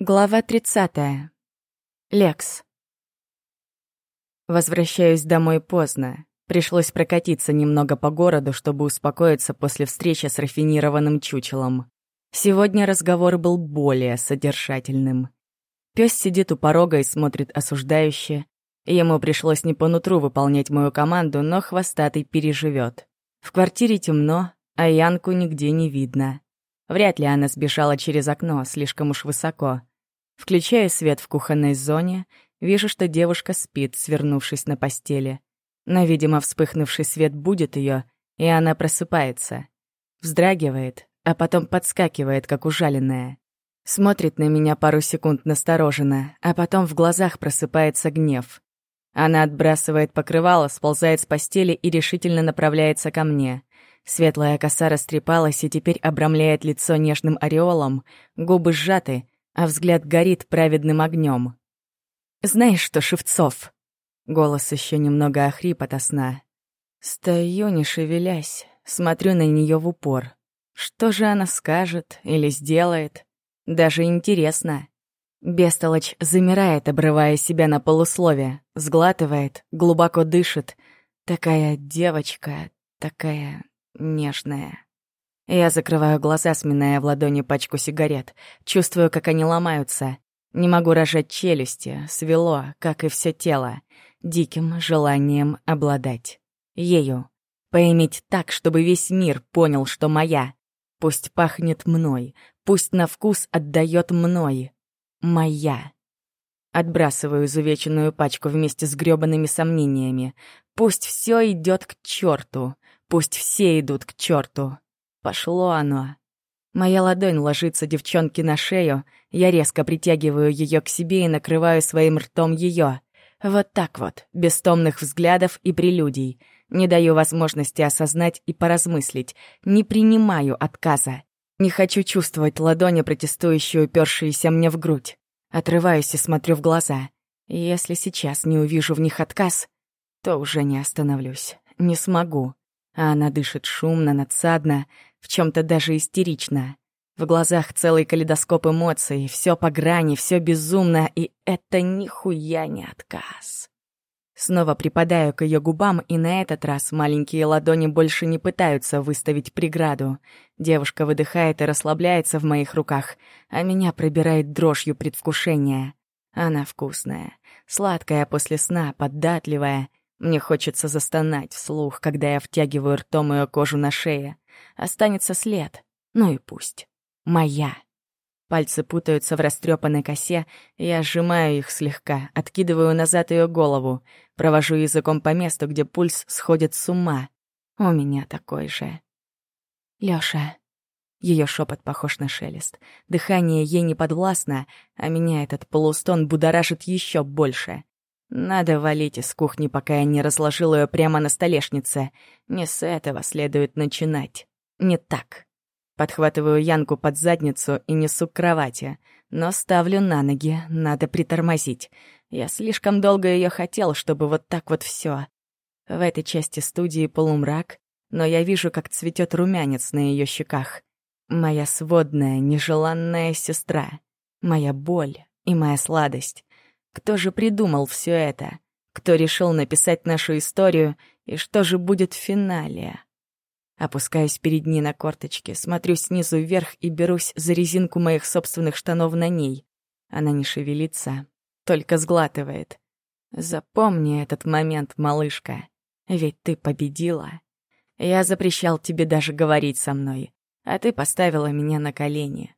Глава 30. Лекс. Возвращаюсь домой поздно. Пришлось прокатиться немного по городу, чтобы успокоиться после встречи с рафинированным чучелом. Сегодня разговор был более содержательным. Пёс сидит у порога и смотрит осуждающе. Ему пришлось не по нутру выполнять мою команду, но хвостатый переживет. В квартире темно, а Янку нигде не видно. Вряд ли она сбежала через окно, слишком уж высоко. Включая свет в кухонной зоне, вижу, что девушка спит, свернувшись на постели. Но, видимо, вспыхнувший свет будет ее, и она просыпается. Вздрагивает, а потом подскакивает, как ужаленная. Смотрит на меня пару секунд настороженно, а потом в глазах просыпается гнев. Она отбрасывает покрывало, сползает с постели и решительно направляется ко мне. Светлая коса растрепалась и теперь обрамляет лицо нежным ореолом, губы сжаты — а взгляд горит праведным огнем. «Знаешь что, Шевцов?» Голос еще немного охрип ото сна. Стою, не шевелясь, смотрю на нее в упор. Что же она скажет или сделает? Даже интересно. Бестолочь замирает, обрывая себя на полусловие, сглатывает, глубоко дышит. Такая девочка, такая нежная. Я закрываю глаза, сминая в ладони пачку сигарет. Чувствую, как они ломаются. Не могу рожать челюсти, свело, как и все тело. Диким желанием обладать. Ею. Поиметь так, чтобы весь мир понял, что моя. Пусть пахнет мной, пусть на вкус отдает мной. Моя. Отбрасываю изувеченную пачку вместе с грёбаными сомнениями. Пусть все идет к черту, пусть все идут к черту. Пошло оно. Моя ладонь ложится девчонке на шею, я резко притягиваю ее к себе и накрываю своим ртом ее. Вот так вот, без томных взглядов и прелюдий. Не даю возможности осознать и поразмыслить, не принимаю отказа. Не хочу чувствовать ладони, протестующие, упершиеся мне в грудь. Отрываюсь и смотрю в глаза. Если сейчас не увижу в них отказ, то уже не остановлюсь, не смогу а она дышит шумно, надсадно, в чем то даже истерично. В глазах целый калейдоскоп эмоций, все по грани, все безумно, и это нихуя не отказ. Снова припадаю к ее губам, и на этот раз маленькие ладони больше не пытаются выставить преграду. Девушка выдыхает и расслабляется в моих руках, а меня пробирает дрожью предвкушения. Она вкусная, сладкая после сна, податливая, мне хочется застонать вслух, когда я втягиваю ртом ее кожу на шее. Останется след. Ну и пусть. Моя. Пальцы путаются в растрепанной косе, я сжимаю их слегка, откидываю назад ее голову, провожу языком по месту, где пульс сходит с ума. У меня такой же. Лёша. Ее шепот похож на шелест. Дыхание ей не подвластно, а меня этот полустон будоражит еще больше. Надо валить из кухни, пока я не разложил ее прямо на столешнице. Не с этого следует начинать. Не так. Подхватываю Янку под задницу и несу к кровати, но ставлю на ноги, надо притормозить. Я слишком долго ее хотел, чтобы вот так вот все. В этой части студии полумрак, но я вижу, как цветет румянец на ее щеках. Моя сводная, нежеланная сестра. Моя боль и моя сладость. Кто же придумал все это? Кто решил написать нашу историю? И что же будет в финале? Опускаюсь перед ней на корточки, смотрю снизу вверх и берусь за резинку моих собственных штанов на ней. Она не шевелится, только сглатывает. Запомни этот момент, малышка. Ведь ты победила. Я запрещал тебе даже говорить со мной, а ты поставила меня на колени.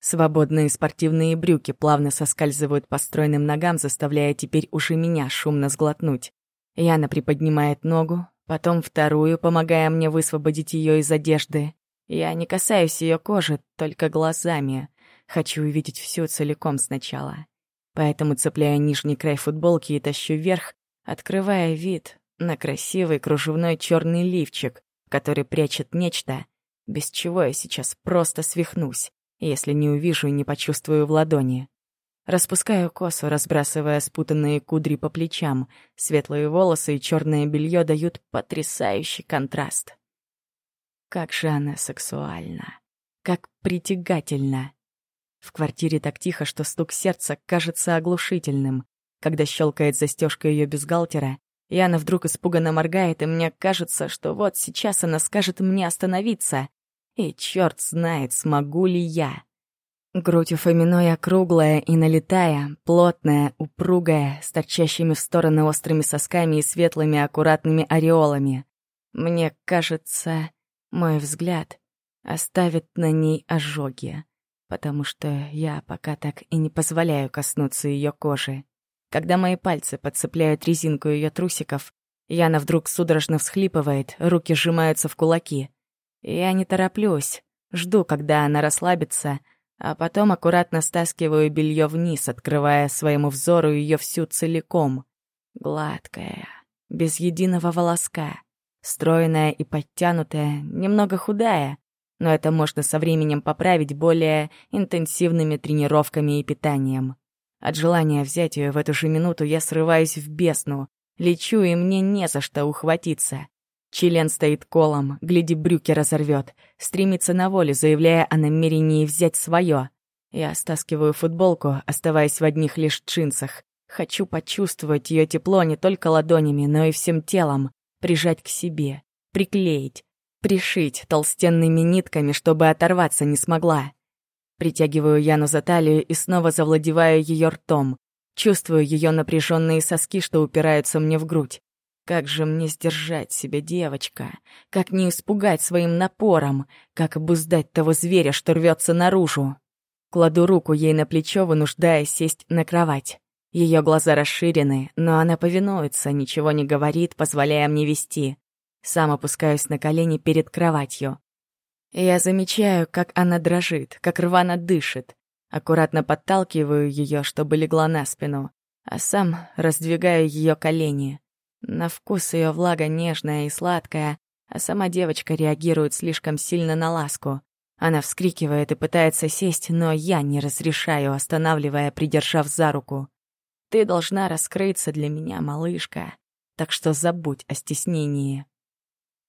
Свободные спортивные брюки плавно соскальзывают по стройным ногам, заставляя теперь уже меня шумно сглотнуть. Яна приподнимает ногу, потом вторую, помогая мне высвободить ее из одежды. Я не касаюсь ее кожи, только глазами. Хочу увидеть все целиком сначала. Поэтому цепляю нижний край футболки и тащу вверх, открывая вид на красивый кружевной черный лифчик, который прячет нечто, без чего я сейчас просто свихнусь если не увижу и не почувствую в ладони. Распускаю косу, разбрасывая спутанные кудри по плечам. Светлые волосы и черное белье дают потрясающий контраст. Как же она сексуальна. Как притягательна. В квартире так тихо, что стук сердца кажется оглушительным. Когда щелкает застежка ее бюстгальтера, и она вдруг испуганно моргает, и мне кажется, что вот сейчас она скажет мне остановиться. И черт знает, смогу ли я. Грудь у Фоминой округлая и налетая, плотная, упругая, с торчащими в стороны острыми сосками и светлыми аккуратными ореолами. Мне кажется, мой взгляд оставит на ней ожоги, потому что я пока так и не позволяю коснуться ее кожи. Когда мои пальцы подцепляют резинку ее трусиков, Яна вдруг судорожно всхлипывает, руки сжимаются в кулаки — я не тороплюсь, жду, когда она расслабится, а потом аккуратно стаскиваю белье вниз, открывая своему взору ее всю целиком. Гладкая, без единого волоска, стройная и подтянутая, немного худая, но это можно со временем поправить более интенсивными тренировками и питанием. От желания взять ее в эту же минуту я срываюсь в бесну, лечу, и мне не за что ухватиться. Чилен стоит колом, гляди, брюки разорвет, стремится на волю, заявляя о намерении взять свое. Я стаскиваю футболку, оставаясь в одних лишь джинсах. Хочу почувствовать ее тепло не только ладонями, но и всем телом, прижать к себе, приклеить, пришить толстенными нитками, чтобы оторваться не смогла. Притягиваю Яну за талию и снова завладеваю ее ртом. Чувствую ее напряженные соски, что упираются мне в грудь. Как же мне сдержать себя, девочка? Как не испугать своим напором? Как обуздать того зверя, что рвется наружу? Кладу руку ей на плечо, вынуждая сесть на кровать. Ее глаза расширены, но она повинуется, ничего не говорит, позволяя мне вести. Сам опускаюсь на колени перед кроватью. Я замечаю, как она дрожит, как рвано дышит. Аккуратно подталкиваю ее, чтобы легла на спину, а сам раздвигаю ее колени. На вкус ее влага нежная и сладкая, а сама девочка реагирует слишком сильно на ласку. Она вскрикивает и пытается сесть, но я не разрешаю, останавливая, придержав за руку. «Ты должна раскрыться для меня, малышка, так что забудь о стеснении».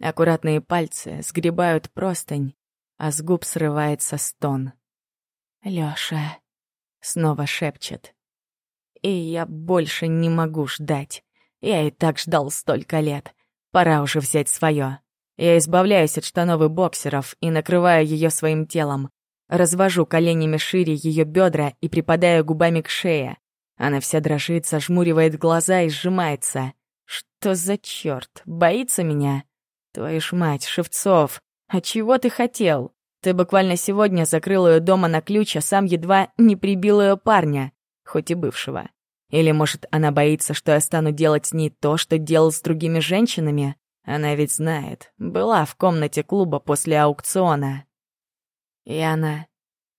Аккуратные пальцы сгребают простынь, а с губ срывается стон. «Лёша», — снова шепчет. «И я больше не могу ждать». Я и так ждал столько лет. Пора уже взять свое. Я избавляюсь от штанов и боксеров и накрываю ее своим телом. Развожу коленями шире ее бедра и припадаю губами к шее. Она вся дрожит, сожмуривает глаза и сжимается. Что за черт? Боится меня? Твою ж мать, Шевцов, а чего ты хотел? Ты буквально сегодня закрыл ее дома на ключ, а сам едва не прибил ее парня, хоть и бывшего. Или, может, она боится, что я стану делать с ней то, что делал с другими женщинами? Она ведь знает. Была в комнате клуба после аукциона. И она...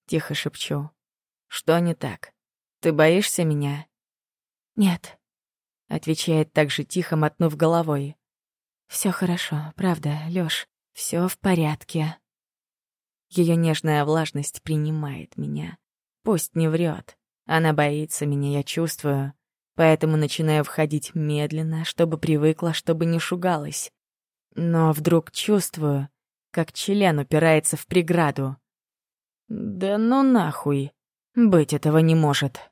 Тихо шепчу. Что не так? Ты боишься меня? Нет. Отвечает так же тихо, мотнув головой. Все хорошо, правда, Лёш. Все в порядке. Ее нежная влажность принимает меня. Пусть не врет. Она боится меня, я чувствую, поэтому начинаю входить медленно, чтобы привыкла, чтобы не шугалась. Но вдруг чувствую, как член упирается в преграду. «Да ну нахуй! Быть этого не может!»